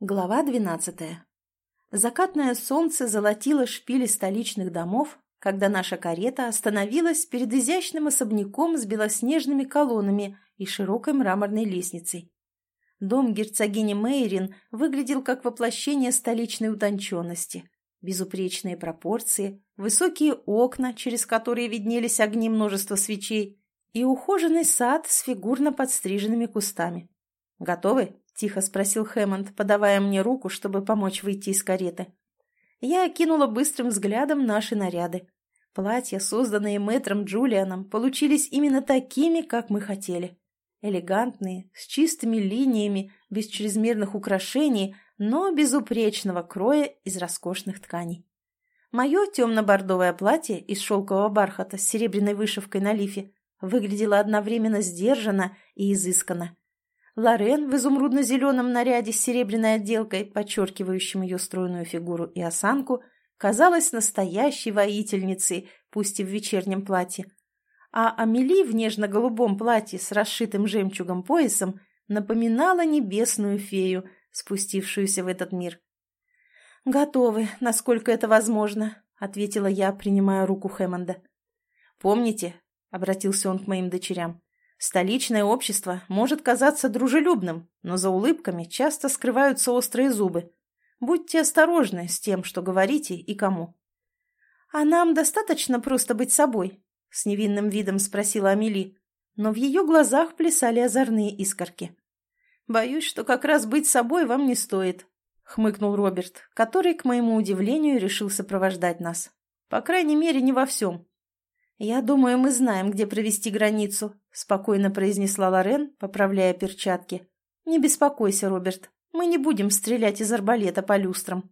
Глава двенадцатая. Закатное солнце золотило шпили столичных домов, когда наша карета остановилась перед изящным особняком с белоснежными колоннами и широкой мраморной лестницей. Дом герцогини Мейрин выглядел как воплощение столичной утонченности. Безупречные пропорции, высокие окна, через которые виднелись огни множества свечей, и ухоженный сад с фигурно подстриженными кустами. «Готовы?» Тихо спросил Хэммонд, подавая мне руку, чтобы помочь выйти из кареты. Я окинула быстрым взглядом наши наряды. Платья, созданные мэтром Джулианом, получились именно такими, как мы хотели. Элегантные, с чистыми линиями, без чрезмерных украшений, но безупречного кроя из роскошных тканей. Мое темно-бордовое платье из шелкового бархата с серебряной вышивкой на лифе выглядело одновременно сдержанно и изысканно. Лорен в изумрудно-зеленом наряде с серебряной отделкой, подчеркивающим ее стройную фигуру и осанку, казалась настоящей воительницей, пусть и в вечернем платье. А Амели в нежно-голубом платье с расшитым жемчугом поясом напоминала небесную фею, спустившуюся в этот мир. «Готовы, насколько это возможно», — ответила я, принимая руку Хэммонда. «Помните», — обратился он к моим дочерям, Столичное общество может казаться дружелюбным, но за улыбками часто скрываются острые зубы. Будьте осторожны с тем, что говорите и кому. «А нам достаточно просто быть собой?» — с невинным видом спросила Амели, но в ее глазах плясали озорные искорки. «Боюсь, что как раз быть собой вам не стоит», — хмыкнул Роберт, который, к моему удивлению, решил сопровождать нас. «По крайней мере, не во всем. «Я думаю, мы знаем, где провести границу», — спокойно произнесла Лорен, поправляя перчатки. «Не беспокойся, Роберт, мы не будем стрелять из арбалета по люстрам».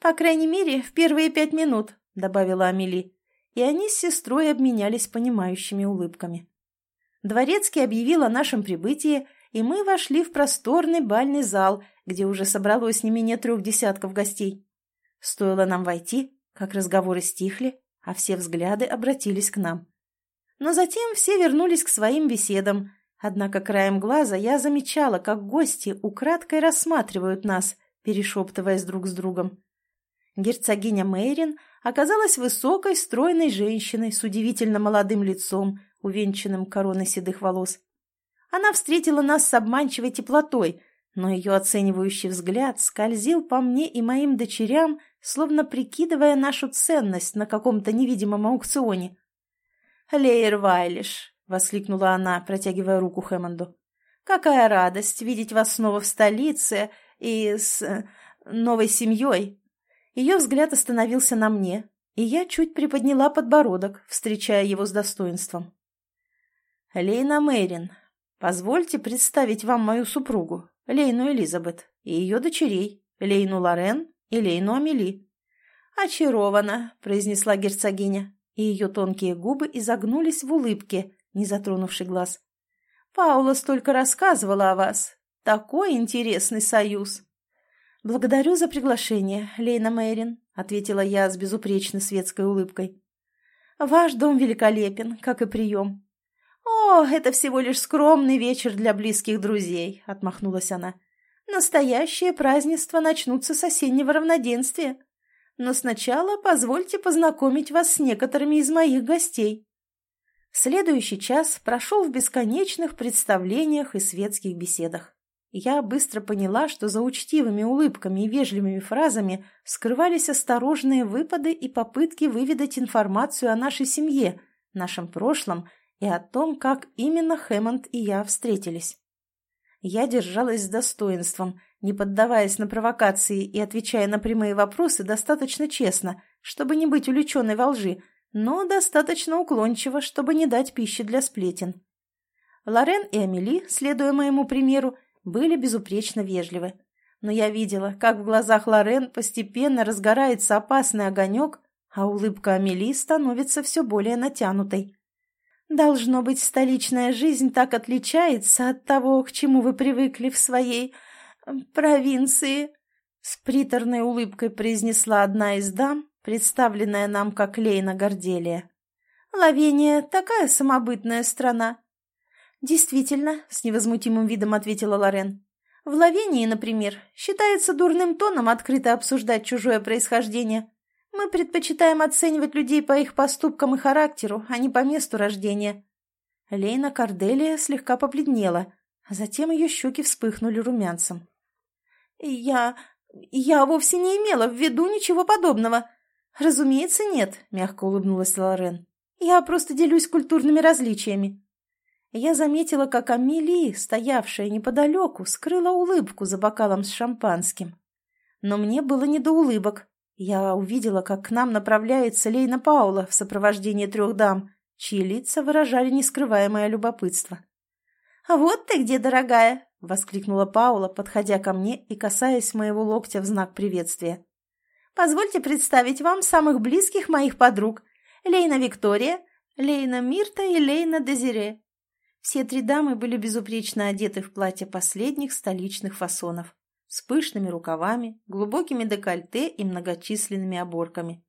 «По крайней мере, в первые пять минут», — добавила Амели. И они с сестрой обменялись понимающими улыбками. Дворецкий объявил о нашем прибытии, и мы вошли в просторный бальный зал, где уже собралось не менее трех десятков гостей. Стоило нам войти, как разговоры стихли, а все взгляды обратились к нам. Но затем все вернулись к своим беседам, однако краем глаза я замечала, как гости украдкой рассматривают нас, перешептываясь друг с другом. Герцогиня Мейрин оказалась высокой, стройной женщиной с удивительно молодым лицом, увенчанным короной седых волос. Она встретила нас с обманчивой теплотой, но ее оценивающий взгляд скользил по мне и моим дочерям словно прикидывая нашу ценность на каком-то невидимом аукционе. «Лейер Вайлиш!» — воскликнула она, протягивая руку Хэммонду. «Какая радость видеть вас снова в столице и с э, новой семьей!» Ее взгляд остановился на мне, и я чуть приподняла подбородок, встречая его с достоинством. «Лейна Мэрин, позвольте представить вам мою супругу, Лейну Элизабет, и ее дочерей, Лейну Лорен Элейну Амели. «Очарована», — произнесла герцогиня, и ее тонкие губы изогнулись в улыбке, не затронувший глаз. «Паула столько рассказывала о вас. Такой интересный союз!» «Благодарю за приглашение, Лейна Мэрин», — ответила я с безупречно светской улыбкой. «Ваш дом великолепен, как и прием». «О, это всего лишь скромный вечер для близких друзей», — отмахнулась она. Настоящие празднества начнутся с осеннего равноденствия. Но сначала позвольте познакомить вас с некоторыми из моих гостей. Следующий час прошел в бесконечных представлениях и светских беседах. Я быстро поняла, что за учтивыми улыбками и вежливыми фразами скрывались осторожные выпады и попытки выведать информацию о нашей семье, нашем прошлом и о том, как именно Хэммонд и я встретились. Я держалась с достоинством, не поддаваясь на провокации и отвечая на прямые вопросы достаточно честно, чтобы не быть увлеченной во лжи, но достаточно уклончиво, чтобы не дать пищи для сплетен. Лорен и Амели, следуя моему примеру, были безупречно вежливы. Но я видела, как в глазах Лорен постепенно разгорается опасный огонек, а улыбка Амели становится все более натянутой. Должно быть, столичная жизнь так отличается от того, к чему вы привыкли в своей провинции. С приторной улыбкой произнесла одна из дам, представленная нам как Лейна Горделия. Лавения — такая самобытная страна. Действительно, с невозмутимым видом ответила Лорен. В Лавении, например, считается дурным тоном открыто обсуждать чужое происхождение. Мы предпочитаем оценивать людей по их поступкам и характеру, а не по месту рождения. Лейна Корделия слегка побледнела, а затем ее щеки вспыхнули румянцем. «Я... я вовсе не имела в виду ничего подобного. Разумеется, нет», — мягко улыбнулась Лорен. «Я просто делюсь культурными различиями». Я заметила, как Амелии, стоявшая неподалеку, скрыла улыбку за бокалом с шампанским. Но мне было не до улыбок. Я увидела, как к нам направляется Лейна Паула в сопровождении трех дам, чьи лица выражали нескрываемое любопытство. «А вот ты где, дорогая!» — воскликнула Паула, подходя ко мне и касаясь моего локтя в знак приветствия. «Позвольте представить вам самых близких моих подруг. Лейна Виктория, Лейна Мирта и Лейна Дезире». Все три дамы были безупречно одеты в платья последних столичных фасонов, с пышными рукавами, глубокими декольте и многочисленными оборками.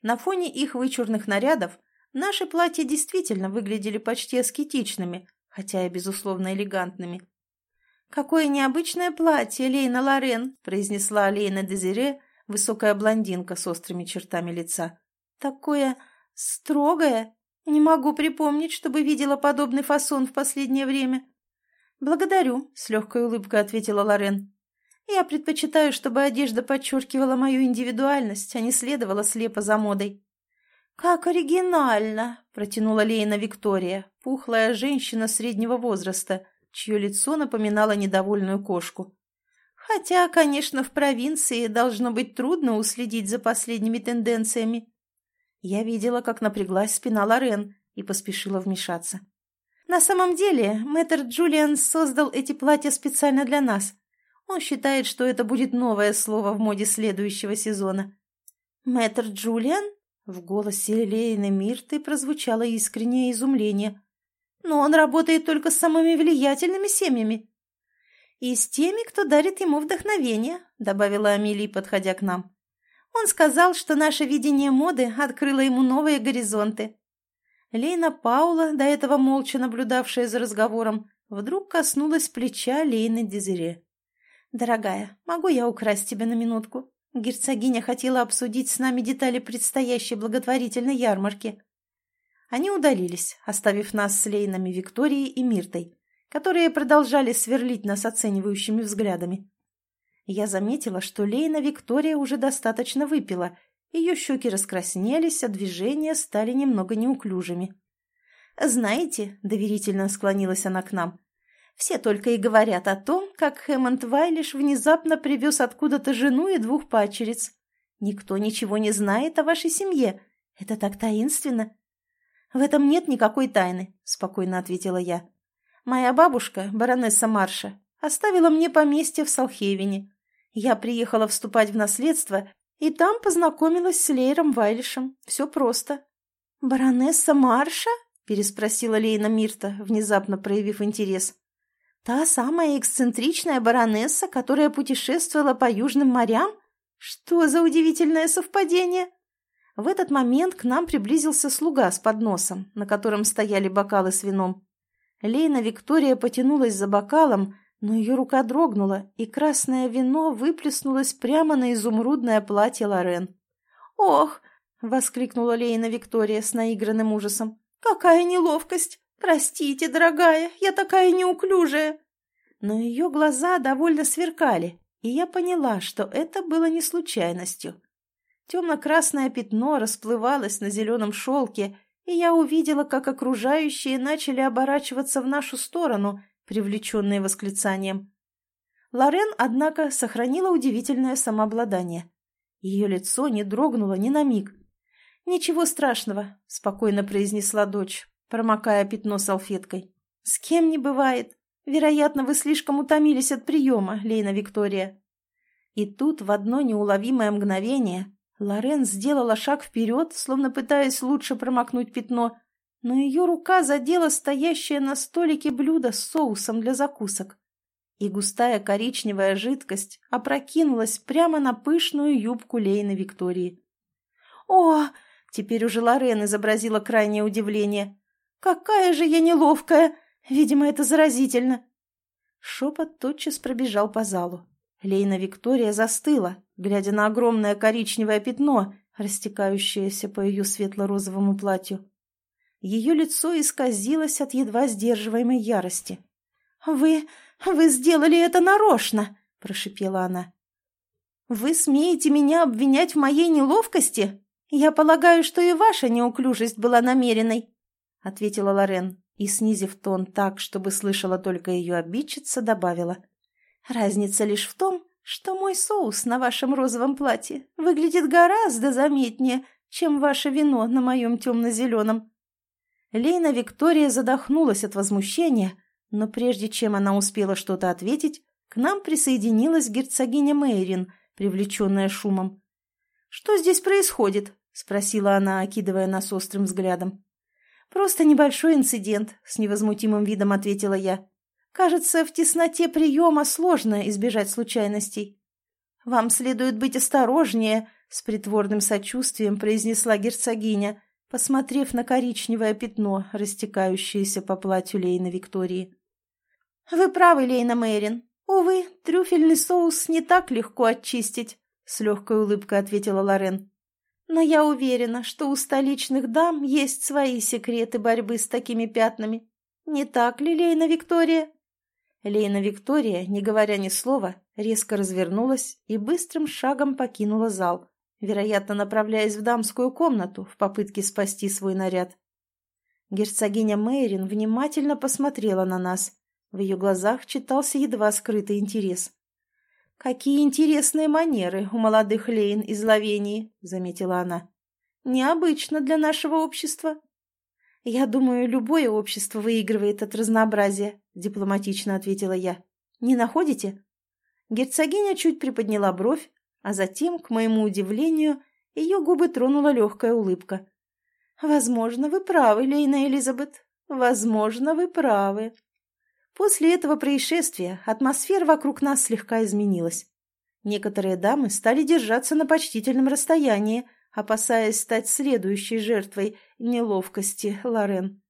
На фоне их вычурных нарядов наши платья действительно выглядели почти аскетичными, хотя и, безусловно, элегантными. «Какое необычное платье, Лейна Лорен!» – произнесла Лейна Дезире, высокая блондинка с острыми чертами лица. «Такое строгое! Не могу припомнить, чтобы видела подобный фасон в последнее время». «Благодарю», – с легкой улыбкой ответила Лорен. «Я предпочитаю, чтобы одежда подчеркивала мою индивидуальность, а не следовала слепо за модой». «Как оригинально!» – протянула Лейна Виктория, пухлая женщина среднего возраста, чье лицо напоминало недовольную кошку. «Хотя, конечно, в провинции должно быть трудно уследить за последними тенденциями». Я видела, как напряглась спина Лорен и поспешила вмешаться. «На самом деле, мэтр Джулиан создал эти платья специально для нас. Он считает, что это будет новое слово в моде следующего сезона». «Мэтр Джулиан?» В голосе Лейны Мирты прозвучало искреннее изумление. «Но он работает только с самыми влиятельными семьями». «И с теми, кто дарит ему вдохновение», — добавила Амелия, подходя к нам. «Он сказал, что наше видение моды открыло ему новые горизонты». Лейна Паула, до этого молча наблюдавшая за разговором, вдруг коснулась плеча Лейны Дезире. «Дорогая, могу я украсть тебя на минутку?» Герцогиня хотела обсудить с нами детали предстоящей благотворительной ярмарки. Они удалились, оставив нас с Лейнами Викторией и Миртой, которые продолжали сверлить нас оценивающими взглядами. Я заметила, что Лейна Виктория уже достаточно выпила, ее щеки раскраснелись, а движения стали немного неуклюжими. «Знаете», — доверительно склонилась она к нам, все только и говорят о том, как Хэммонд Вайлиш внезапно привез откуда-то жену и двух пачериц. Никто ничего не знает о вашей семье. Это так таинственно. В этом нет никакой тайны, спокойно ответила я. Моя бабушка, баронесса Марша, оставила мне поместье в Салхевине. Я приехала вступать в наследство, и там познакомилась с Лейром Вайлишем. Все просто. «Баронесса Марша?» – переспросила Лейна Мирта, внезапно проявив интерес. Та самая эксцентричная баронесса, которая путешествовала по южным морям? Что за удивительное совпадение? В этот момент к нам приблизился слуга с подносом, на котором стояли бокалы с вином. Лейна Виктория потянулась за бокалом, но ее рука дрогнула, и красное вино выплеснулось прямо на изумрудное платье Лорен. «Ох!» — воскликнула Лейна Виктория с наигранным ужасом. «Какая неловкость! «Простите, дорогая, я такая неуклюжая!» Но ее глаза довольно сверкали, и я поняла, что это было не случайностью. Темно-красное пятно расплывалось на зеленом шелке, и я увидела, как окружающие начали оборачиваться в нашу сторону, привлеченные восклицанием. Лорен, однако, сохранила удивительное самообладание. Ее лицо не дрогнуло ни на миг. «Ничего страшного», — спокойно произнесла дочь, промокая пятно салфеткой. «С кем не бывает. Вероятно, вы слишком утомились от приема, Лейна Виктория». И тут в одно неуловимое мгновение Лорен сделала шаг вперед, словно пытаясь лучше промокнуть пятно, но ее рука задела стоящее на столике блюдо с соусом для закусок. И густая коричневая жидкость опрокинулась прямо на пышную юбку Лейны Виктории. «О!» — теперь уже Лорен изобразила крайнее удивление. «Какая же я неловкая! Видимо, это заразительно!» Шепот тотчас пробежал по залу. Лейна Виктория застыла, глядя на огромное коричневое пятно, растекающееся по ее светло-розовому платью. Ее лицо исказилось от едва сдерживаемой ярости. «Вы... вы сделали это нарочно!» – прошипела она. «Вы смеете меня обвинять в моей неловкости? Я полагаю, что и ваша неуклюжесть была намеренной», — ответила Лорен и, снизив тон так, чтобы слышала только ее обидчица, добавила. «Разница лишь в том, что мой соус на вашем розовом платье выглядит гораздо заметнее, чем ваше вино на моем темно-зеленом». Лейна Виктория задохнулась от возмущения, но прежде чем она успела что-то ответить, к нам присоединилась герцогиня Мейрин, привлеченная шумом. «Что здесь происходит?» — спросила она, окидывая нас острым взглядом. «Просто небольшой инцидент», — с невозмутимым видом ответила я. «Кажется, в тесноте приема сложно избежать случайностей». «Вам следует быть осторожнее», — с притворным сочувствием произнесла герцогиня, посмотрев на коричневое пятно, растекающееся по платью Лейна Виктории. «Вы правы, Лейна Мэрин. Увы, трюфельный соус не так легко очистить», — с легкой улыбкой ответила Лорен. «Но я уверена, что у столичных дам есть свои секреты борьбы с такими пятнами. Не так ли, Лейна Виктория?» Лейна Виктория, не говоря ни слова, резко развернулась и быстрым шагом покинула зал, вероятно, направляясь в дамскую комнату в попытке спасти свой наряд. Герцогиня Мейрин внимательно посмотрела на нас. В ее глазах читался едва скрытый интерес. «Какие интересные манеры у молодых Лейн из Ловении», — заметила она. «Необычно для нашего общества». «Я думаю, любое общество выигрывает от разнообразия», — дипломатично ответила я. «Не находите?» Герцогиня чуть приподняла бровь, а затем, к моему удивлению, ее губы тронула легкая улыбка. «Возможно, вы правы, Лейна Элизабет. Возможно, вы правы». После этого происшествия атмосфера вокруг нас слегка изменилась. Некоторые дамы стали держаться на почтительном расстоянии, опасаясь стать следующей жертвой неловкости Лорен.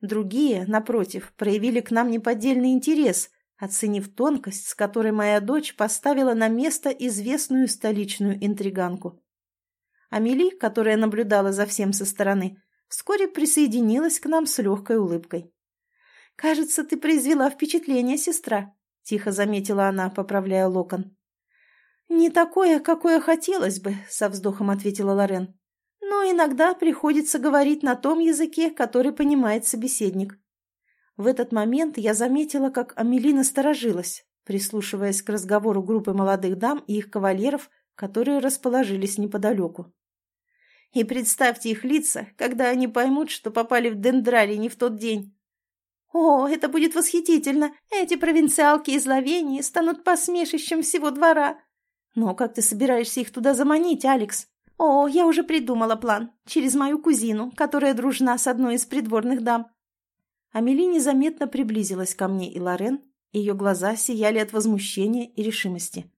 Другие, напротив, проявили к нам неподдельный интерес, оценив тонкость, с которой моя дочь поставила на место известную столичную интриганку. Амели, которая наблюдала за всем со стороны, вскоре присоединилась к нам с легкой улыбкой. «Кажется, ты произвела впечатление, сестра», — тихо заметила она, поправляя локон. «Не такое, какое хотелось бы», — со вздохом ответила Лорен. «Но иногда приходится говорить на том языке, который понимает собеседник». В этот момент я заметила, как Амелина сторожилась, прислушиваясь к разговору группы молодых дам и их кавалеров, которые расположились неподалеку. И представьте их лица, когда они поймут, что попали в Дендрари не в тот день. О, это будет восхитительно! Эти провинциалки из Ловении станут посмешищем всего двора. Но как ты собираешься их туда заманить, Алекс? О, я уже придумала план. Через мою кузину, которая дружна с одной из придворных дам. Амели незаметно приблизилась ко мне и Лорен, ее глаза сияли от возмущения и решимости.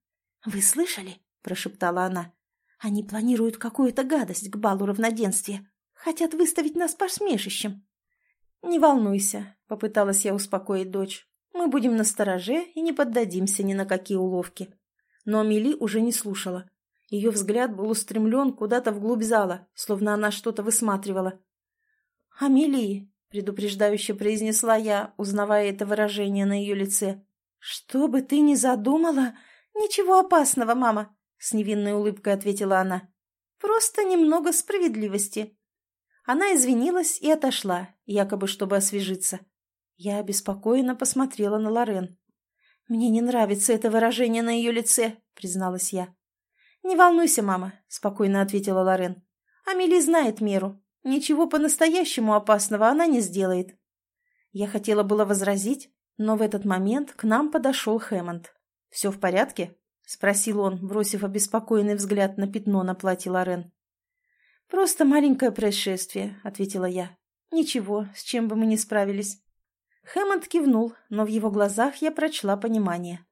«Вы слышали?» – прошептала она. «Они планируют какую-то гадость к балу равноденствия. Хотят выставить нас посмешищем». «Не волнуйся», – попыталась я успокоить дочь. «Мы будем настороже и не поддадимся ни на какие уловки». Но Амели уже не слушала. Ее взгляд был устремлен куда-то вглубь зала, словно она что-то высматривала. «Амелии!» предупреждающе произнесла я, узнавая это выражение на ее лице. «Что бы ты ни задумала, ничего опасного, мама», — с невинной улыбкой ответила она. «Просто немного справедливости». Она извинилась и отошла, якобы чтобы освежиться. Я обеспокоенно посмотрела на Лорен. «Мне не нравится это выражение на ее лице», — призналась я. «Не волнуйся, мама», — спокойно ответила Лорен. «Амели знает меру. Ничего по-настоящему опасного она не сделает. Я хотела было возразить, но в этот момент к нам подошел Хэммонд. «Все в порядке?» — спросил он, бросив обеспокоенный взгляд на пятно на платье Лорен. «Просто маленькое происшествие», — ответила я. «Ничего, с чем бы мы не справились». Хэммонд кивнул, но в его глазах я прочла понимание.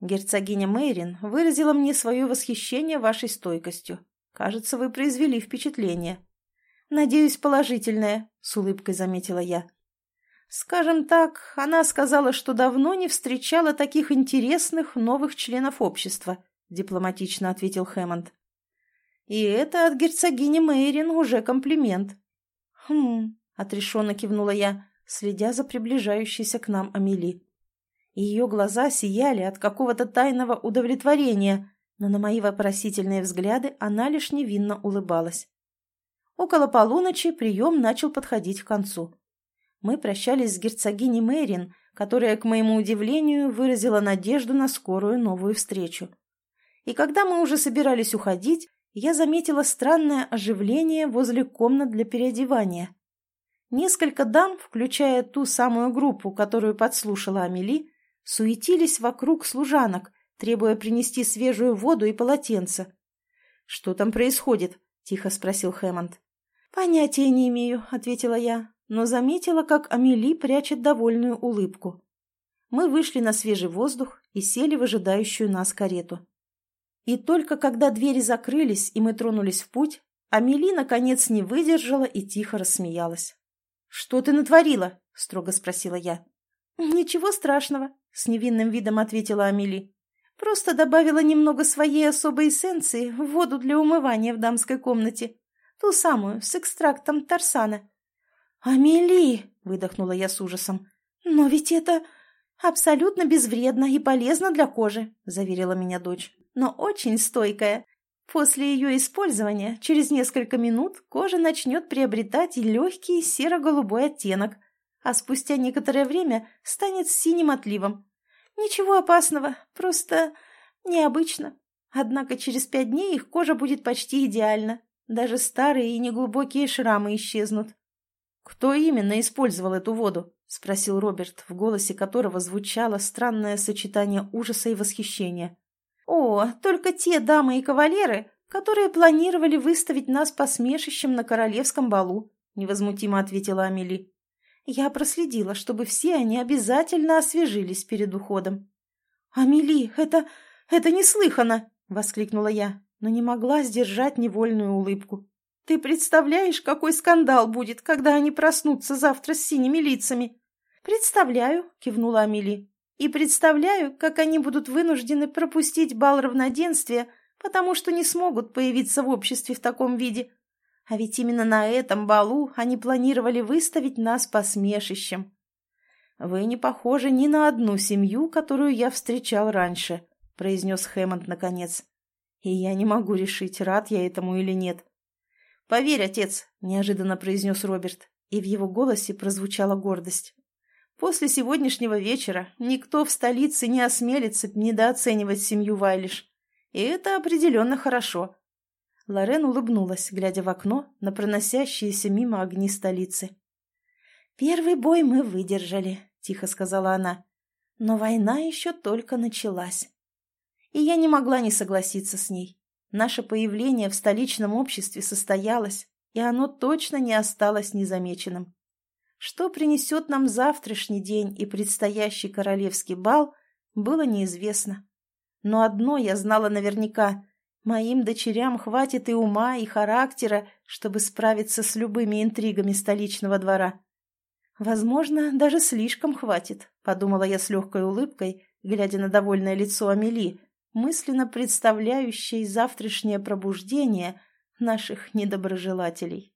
«Герцогиня Мейрин выразила мне свое восхищение вашей стойкостью. Кажется, вы произвели впечатление». «Надеюсь, положительное», — с улыбкой заметила я. Скажем так, она сказала, что давно не встречала таких интересных новых членов общества, дипломатично ответил Хэммонд. И это от герцогини Мейрин уже комплимент. Хм, отрешенно кивнула я, следя за приближающейся к нам Амели. Ее глаза сияли от какого-то тайного удовлетворения, но на мои вопросительные взгляды она лишь невинно улыбалась. Около полуночи прием начал подходить к концу. Мы прощались с герцогиней Мэрин, которая, к моему удивлению, выразила надежду на скорую новую встречу. И когда мы уже собирались уходить, я заметила странное оживление возле комнат для переодевания. Несколько дам, включая ту самую группу, которую подслушала Амели, суетились вокруг служанок, требуя принести свежую воду и полотенце. «Что там происходит?» — тихо спросил Хэммонд. «Понятия не имею», — ответила я, но заметила, как Амели прячет довольную улыбку. Мы вышли на свежий воздух и сели в ожидающую нас карету. И только когда двери закрылись и мы тронулись в путь, Амели, наконец, не выдержала и тихо рассмеялась. «Что ты натворила?» — строго спросила я. «Ничего страшного», — с невинным видом ответила Амели. «Просто добавила немного своей особой эссенции в воду для умывания в дамской комнате. Ту самую, с экстрактом тарсана». «Амели!» — выдохнула я с ужасом. «Но ведь это абсолютно безвредно и полезно для кожи», — заверила меня дочь. «Но очень стойкая. После ее использования через несколько минут кожа начнет приобретать легкий серо-голубой оттенок, а спустя некоторое время станет синим отливом. Ничего опасного, просто необычно. Однако через пять дней их кожа будет почти идеальна. Даже старые и неглубокие шрамы исчезнут. «Кто именно использовал эту воду?» — спросил Роберт, в голосе которого звучало странное сочетание ужаса и восхищения. «О, только те дамы и кавалеры, которые планировали выставить нас посмешищем на королевском балу», — невозмутимо ответила Амели. «Я проследила, чтобы все они обязательно освежились перед уходом». «Амели, это... это неслыханно!» — воскликнула я, но не могла сдержать невольную улыбку. «Ты представляешь, какой скандал будет, когда они проснутся завтра с синими лицами?» «Представляю», — кивнула Амели. И представляю, как они будут вынуждены пропустить бал равноденствия, потому что не смогут появиться в обществе в таком виде. А ведь именно на этом балу они планировали выставить нас посмешищем. «Вы не похожи ни на одну семью, которую я встречал раньше», — произнес Хэммонд наконец. «И я не могу решить, рад я этому или нет». «Поверь, отец», — неожиданно произнес Роберт, и в его голосе прозвучала гордость. После сегодняшнего вечера никто в столице не осмелится недооценивать семью Вайлиш. И это определенно хорошо. Лорен улыбнулась, глядя в окно на проносящиеся мимо огни столицы. «Первый бой мы выдержали», — тихо сказала она. «Но война еще только началась». И я не могла не согласиться с ней. Наше появление в столичном обществе состоялось, и оно точно не осталось незамеченным. Что принесет нам завтрашний день и предстоящий королевский бал, было неизвестно. Но одно я знала наверняка – моим дочерям хватит и ума, и характера, чтобы справиться с любыми интригами столичного двора. Возможно, даже слишком хватит, подумала я с легкой улыбкой, глядя на довольное лицо Амели, мысленно представляющей завтрашнее пробуждение наших недоброжелателей.